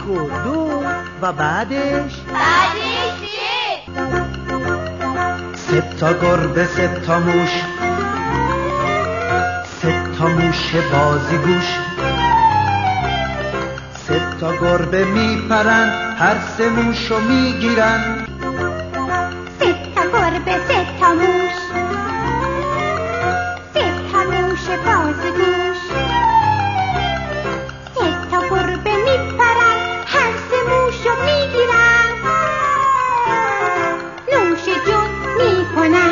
یک و دو و بعدش بعدش؟ سه تا گربه سه تا موش. سه تا موش بازی گوش. سه تا گربه میپرن هر سه موشو می‌گیرن. Why not?